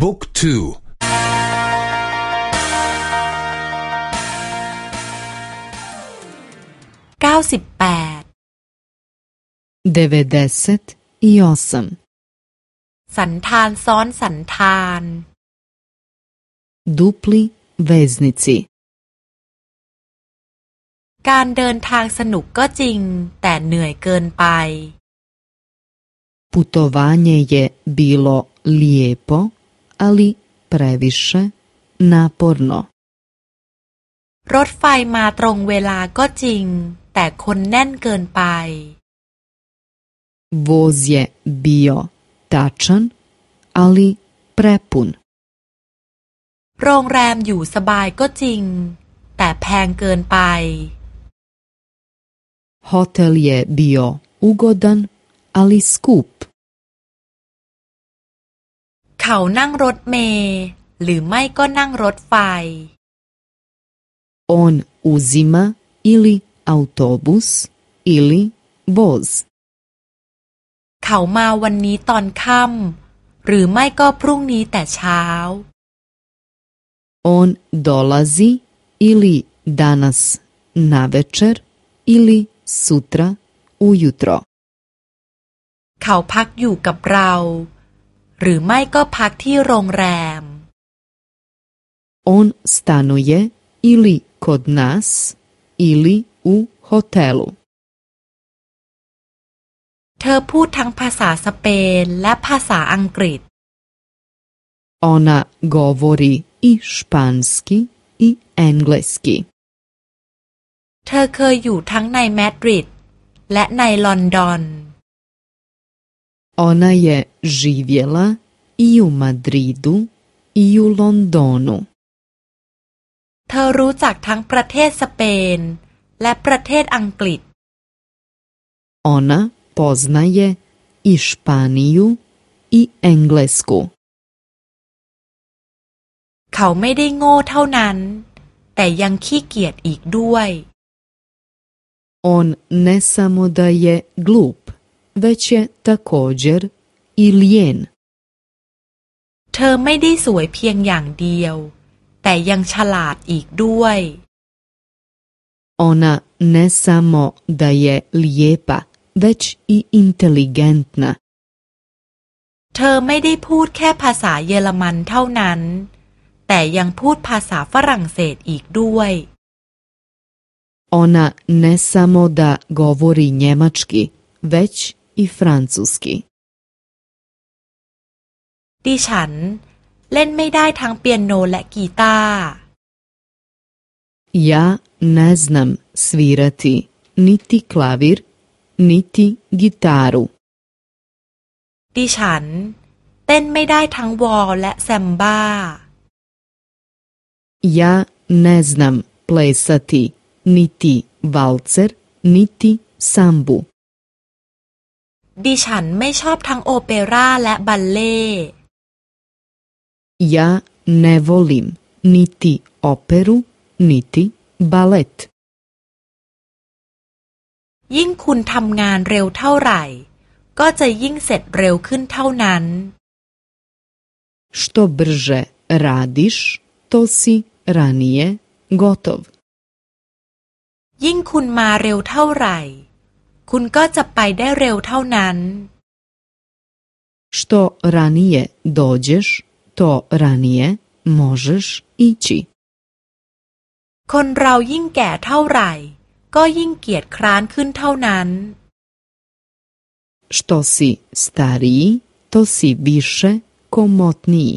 book twoเก้าสิบแปด devedeset i osamสันธานซ้อนสันธาน dupli veznici การเดินทางสนุกก็จริง แต่เหนื่อยเกินไป Putovanje je bilo lijepo, ali previše naporno. รถไฟมาตรงเวลาก็จริง แต่คนแน่นเกินไป Voz je bio tačan, ali prepun. โรงแรมอยู่สบายก็จริง แต่แพงเกินไป Hotel je bio ugodan, ali skup. เขานั่งรถเมล์หรือไม่ก็นั่งรถไฟ On uzima ili autobus ili voz. เขามาวันนี้ตอนค่ำหรือไม่ก็พรุ่งนี้แต่เช้า On dolazi ili danas navečer ili sutra ujutro. เขาพักอยู่กับเรา หรือไม่ก็พักที่โรงแรม On stanuje ili kod nas ili u hotelu. เธอพูดทั้งภาษาสเปนและภาษาอังกฤษ Ona govori i španski i engleski. เธอเคยอยู่ทั้งในมาดริดและในลอนดอน Ona je živjela i u Madridu i u Londonu. เธอรู้จักทั้งประเทศสเปนและประเทศอังกฤษ Ona poznaje i Španiju i Englesku. เขาไม่ได้โง่เท่านั้น แต่ยังขี้เกียจอีกด้วย On ne samo da je glup, već je također i lijen. เธอไม่ได้สวยเพียงอย่างเดียว แต่ยังฉลาดอีกด้วย Ona ne samo da je lijepa, već i inteligentna. เธอไม่ได้พูดแค่ภาษาเยอรมันเท่านั้น แต่ยังพูดภาษาฝรั่งเศสอีกด้วย Ona ne samo da govori njemački, već i francuski. ดิฉันเล่นไม่ได้ทั้งเปียโนและกีตาร์ Ja ne znam svirati niti klavir, niti gitaru. ดิฉันเต้นไม่ได้ทั้งวอลและแซมบ้า Ja ne znam plesati niti valcer, niti sambu. ดิฉันไม่ชอบทั้งโอเปร่าและบัลเล่ Ja ne volim niti operu, niti balet. ยิ่งคุณทำงานเร็วเท่าไหร่ ก็จะยิ่งเสร็จเร็วขึ้นเท่านั้น Što brže radiš, to si ranije gotov. ยิ่งคุณมาเร็วเท่าไหร่ คุณก็จะไปได้เร็วเท่านั้น Što ranije dođeš, to ranije možeš ići. คนเรายิ่งแก่เท่าไหร่ ก็ยิ่งเกียจคร้านขึ้นเท่านั้น Što si stariji, to si više komotniji.